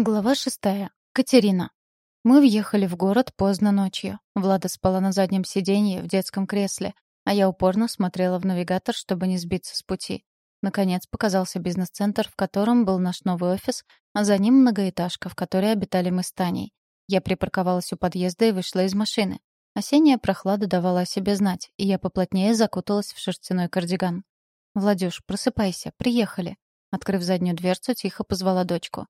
Глава шестая. Катерина. Мы въехали в город поздно ночью. Влада спала на заднем сиденье в детском кресле, а я упорно смотрела в навигатор, чтобы не сбиться с пути. Наконец показался бизнес-центр, в котором был наш новый офис, а за ним многоэтажка, в которой обитали мы с Таней. Я припарковалась у подъезда и вышла из машины. Осенняя прохлада давала о себе знать, и я поплотнее закуталась в шерстяной кардиган. «Владюш, просыпайся, приехали». Открыв заднюю дверцу, тихо позвала дочку.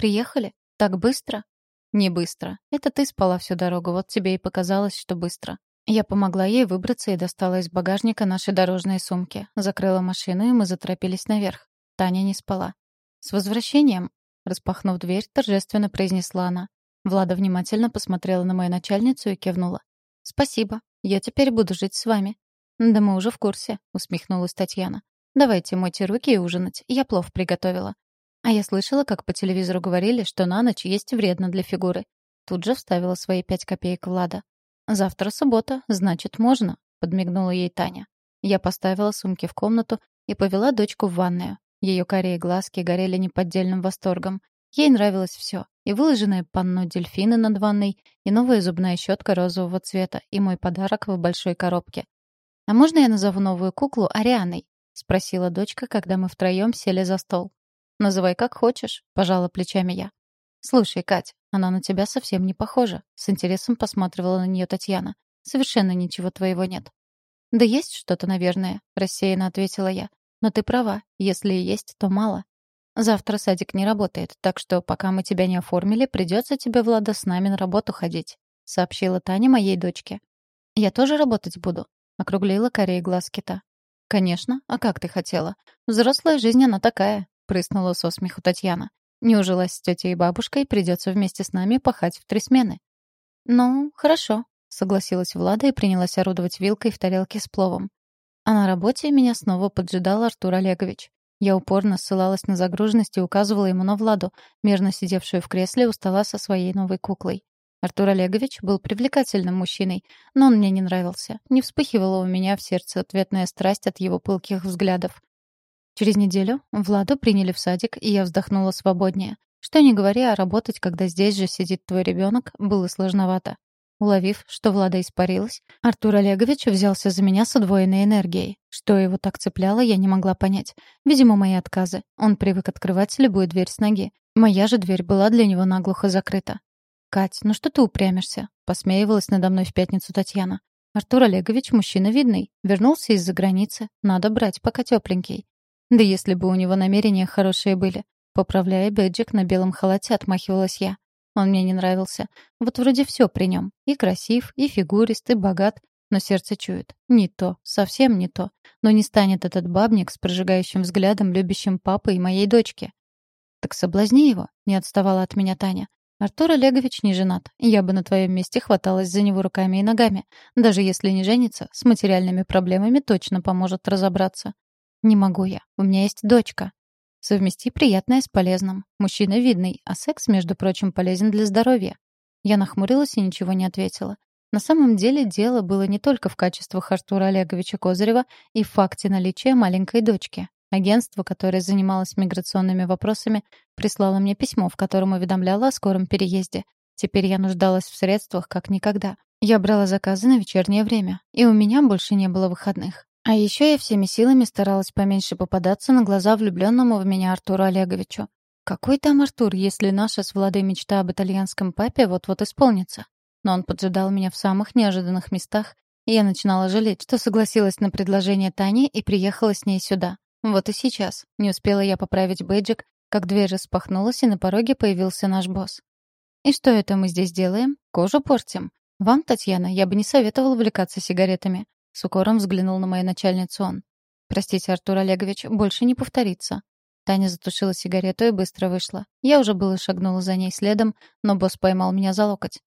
«Приехали? Так быстро?» «Не быстро. Это ты спала всю дорогу, вот тебе и показалось, что быстро». Я помогла ей выбраться и достала из багажника наши дорожные сумки. Закрыла машину, и мы заторопились наверх. Таня не спала. «С возвращением!» Распахнув дверь, торжественно произнесла она. Влада внимательно посмотрела на мою начальницу и кивнула. «Спасибо. Я теперь буду жить с вами». «Да мы уже в курсе», — усмехнулась Татьяна. «Давайте мойте руки и ужинать. Я плов приготовила. А я слышала, как по телевизору говорили, что на ночь есть вредно для фигуры. Тут же вставила свои пять копеек Влада. «Завтра суббота, значит, можно», — подмигнула ей Таня. Я поставила сумки в комнату и повела дочку в ванную. Ее карие глазки горели неподдельным восторгом. Ей нравилось все. И выложенное панно дельфины над ванной, и новая зубная щетка розового цвета, и мой подарок в большой коробке. «А можно я назову новую куклу Арианой?» — спросила дочка, когда мы втроем сели за стол. «Называй как хочешь», — пожала плечами я. «Слушай, Кать, она на тебя совсем не похожа», — с интересом посматривала на нее Татьяна. «Совершенно ничего твоего нет». «Да есть что-то, наверное», — рассеянно ответила я. «Но ты права, если и есть, то мало. Завтра садик не работает, так что пока мы тебя не оформили, придется тебе, Влада, с нами на работу ходить», — сообщила Таня моей дочке. «Я тоже работать буду», — округлила корей глаз кита. «Конечно, а как ты хотела? Взрослая жизнь она такая, прыснула со смеху Татьяна. «Не ужилась с тетей и бабушкой, придется вместе с нами пахать в три смены». «Ну, хорошо», — согласилась Влада и принялась орудовать вилкой в тарелке с пловом. А на работе меня снова поджидал Артур Олегович. Я упорно ссылалась на загруженность и указывала ему на Владу, мирно сидевшую в кресле у стола со своей новой куклой. Артур Олегович был привлекательным мужчиной, но он мне не нравился. Не вспыхивала у меня в сердце ответная страсть от его пылких взглядов. Через неделю Владу приняли в садик, и я вздохнула свободнее. Что не говори, а работать, когда здесь же сидит твой ребенок, было сложновато. Уловив, что Влада испарилась, Артур Олегович взялся за меня с удвоенной энергией. Что его так цепляло, я не могла понять. Видимо, мои отказы. Он привык открывать любую дверь с ноги. Моя же дверь была для него наглухо закрыта. «Кать, ну что ты упрямишься?» — посмеивалась надо мной в пятницу Татьяна. «Артур Олегович мужчина видный. Вернулся из-за границы. Надо брать, пока тепленький. Да если бы у него намерения хорошие были. Поправляя бэджик на белом халате, отмахивалась я. Он мне не нравился. Вот вроде все при нем. И красив, и фигурист, и богат. Но сердце чует. Не то, совсем не то. Но не станет этот бабник с прожигающим взглядом, любящим папы и моей дочки. «Так соблазни его», — не отставала от меня Таня. «Артур Олегович не женат. Я бы на твоем месте хваталась за него руками и ногами. Даже если не женится, с материальными проблемами точно поможет разобраться. Не могу я. У меня есть дочка. Совмести приятное с полезным. Мужчина видный, а секс, между прочим, полезен для здоровья. Я нахмурилась и ничего не ответила. На самом деле дело было не только в качествах Артура Олеговича Козырева и в факте наличия маленькой дочки. Агентство, которое занималось миграционными вопросами, прислало мне письмо, в котором уведомляло о скором переезде. Теперь я нуждалась в средствах как никогда. Я брала заказы на вечернее время, и у меня больше не было выходных. А еще я всеми силами старалась поменьше попадаться на глаза влюбленному в меня Артуру Олеговичу. Какой там Артур, если наша с Владой мечта об итальянском папе вот-вот исполнится? Но он поджидал меня в самых неожиданных местах, и я начинала жалеть, что согласилась на предложение Тани и приехала с ней сюда. Вот и сейчас. Не успела я поправить бейджик, как дверь распахнулась, и на пороге появился наш босс. «И что это мы здесь делаем? Кожу портим? Вам, Татьяна, я бы не советовала увлекаться сигаретами. С укором взглянул на мою начальницу он. «Простите, Артур Олегович, больше не повторится». Таня затушила сигарету и быстро вышла. Я уже было шагнула за ней следом, но босс поймал меня за локоть.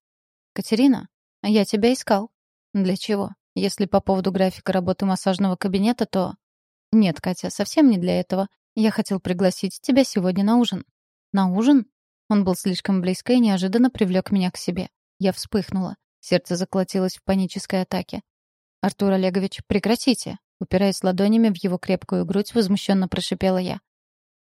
«Катерина, я тебя искал». «Для чего? Если по поводу графика работы массажного кабинета, то...» «Нет, Катя, совсем не для этого. Я хотел пригласить тебя сегодня на ужин». «На ужин?» Он был слишком близко и неожиданно привлек меня к себе. Я вспыхнула. Сердце заколотилось в панической атаке. «Артур Олегович, прекратите!» Упираясь ладонями в его крепкую грудь, возмущенно прошипела я.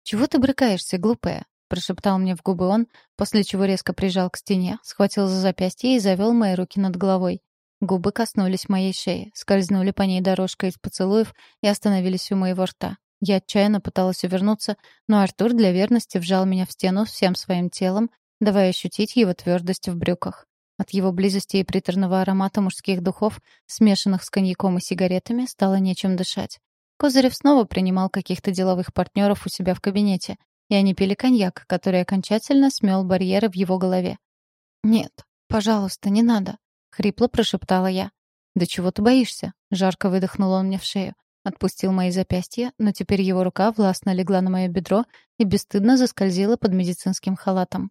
«Чего ты брыкаешься, глупая?» прошептал мне в губы он, после чего резко прижал к стене, схватил за запястье и завел мои руки над головой. Губы коснулись моей шеи, скользнули по ней дорожкой из поцелуев и остановились у моего рта. Я отчаянно пыталась увернуться, но Артур для верности вжал меня в стену всем своим телом, давая ощутить его твердость в брюках. От его близости и приторного аромата мужских духов, смешанных с коньяком и сигаретами, стало нечем дышать. Козырев снова принимал каких-то деловых партнеров у себя в кабинете, и они пили коньяк, который окончательно смел барьеры в его голове. «Нет, пожалуйста, не надо», — хрипло прошептала я. «Да чего ты боишься?» — жарко выдохнул он мне в шею. Отпустил мои запястья, но теперь его рука властно легла на мое бедро и бесстыдно заскользила под медицинским халатом.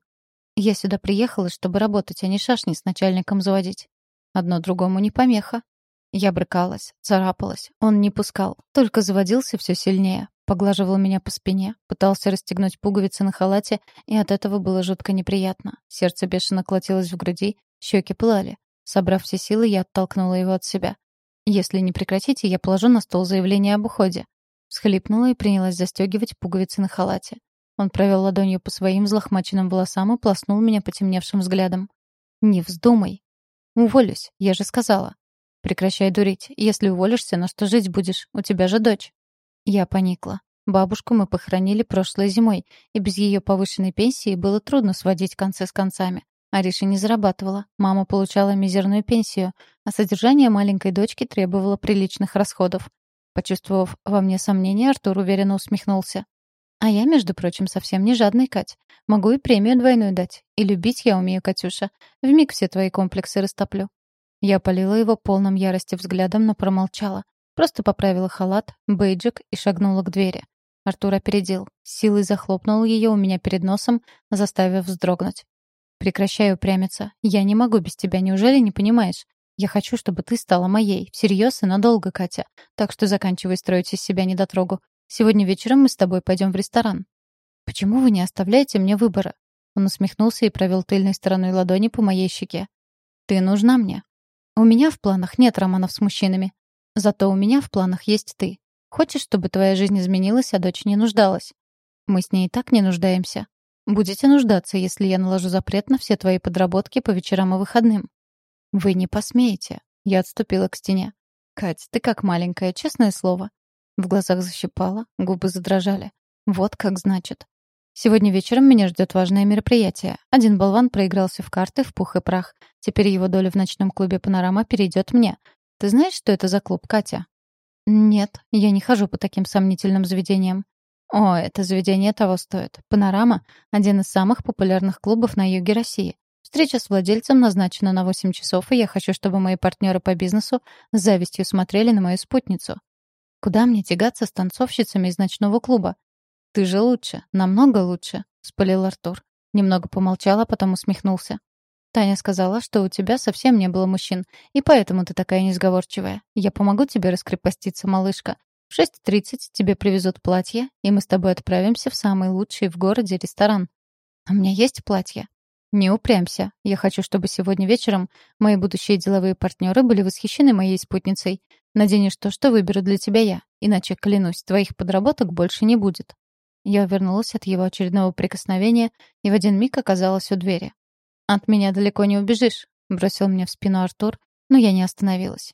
Я сюда приехала, чтобы работать, а не шашни с начальником заводить. Одно другому не помеха. Я брыкалась, царапалась. Он не пускал, только заводился все сильнее. Поглаживал меня по спине, пытался расстегнуть пуговицы на халате, и от этого было жутко неприятно. Сердце бешено колотилось в груди, щеки пылали. Собрав все силы, я оттолкнула его от себя. «Если не прекратите, я положу на стол заявление об уходе». Схлипнула и принялась застегивать пуговицы на халате. Он провел ладонью по своим взлохмаченным волосам и плоснул меня потемневшим взглядом. «Не вздумай». «Уволюсь, я же сказала». «Прекращай дурить. Если уволишься, на что жить будешь? У тебя же дочь». Я поникла. Бабушку мы похоронили прошлой зимой, и без ее повышенной пенсии было трудно сводить концы с концами. Ариша не зарабатывала, мама получала мизерную пенсию, а содержание маленькой дочки требовало приличных расходов. Почувствовав во мне сомнение, Артур уверенно усмехнулся. «А я, между прочим, совсем не жадный, Кать. Могу и премию двойную дать. И любить я умею, Катюша. Вмиг все твои комплексы растоплю». Я полила его полным ярости взглядом, но промолчала. Просто поправила халат, бейджик и шагнула к двери. Артур опередил. Силой захлопнул ее у меня перед носом, заставив вздрогнуть. «Прекращай упрямиться. Я не могу без тебя, неужели не понимаешь? Я хочу, чтобы ты стала моей, всерьез и надолго, Катя. Так что заканчивай строить из себя недотрогу. Сегодня вечером мы с тобой пойдем в ресторан». «Почему вы не оставляете мне выбора?» Он усмехнулся и провел тыльной стороной ладони по моей щеке. «Ты нужна мне. У меня в планах нет романов с мужчинами. Зато у меня в планах есть ты. Хочешь, чтобы твоя жизнь изменилась, а дочь не нуждалась? Мы с ней и так не нуждаемся. Будете нуждаться, если я наложу запрет на все твои подработки по вечерам и выходным. Вы не посмеете. Я отступила к стене. Кать, ты как маленькая, честное слово. В глазах защипала, губы задрожали. Вот как значит. Сегодня вечером меня ждет важное мероприятие. Один болван проигрался в карты в пух и прах. Теперь его доля в ночном клубе «Панорама» перейдет мне. Ты знаешь, что это за клуб, Катя?» «Нет, я не хожу по таким сомнительным заведениям». «О, это заведение того стоит. Панорама — один из самых популярных клубов на юге России. Встреча с владельцем назначена на 8 часов, и я хочу, чтобы мои партнеры по бизнесу с завистью смотрели на мою спутницу. Куда мне тягаться с танцовщицами из ночного клуба? Ты же лучше, намного лучше», — спалил Артур. Немного помолчал, а потом усмехнулся. Таня сказала, что у тебя совсем не было мужчин, и поэтому ты такая несговорчивая. Я помогу тебе раскрепоститься, малышка. В 6.30 тебе привезут платье, и мы с тобой отправимся в самый лучший в городе ресторан. А у меня есть платье. Не упрямься. Я хочу, чтобы сегодня вечером мои будущие деловые партнеры были восхищены моей спутницей. Наденешь то, что выберу для тебя я. Иначе, клянусь, твоих подработок больше не будет. Я вернулась от его очередного прикосновения и в один миг оказалась у двери. «От меня далеко не убежишь», — бросил мне в спину Артур, но я не остановилась.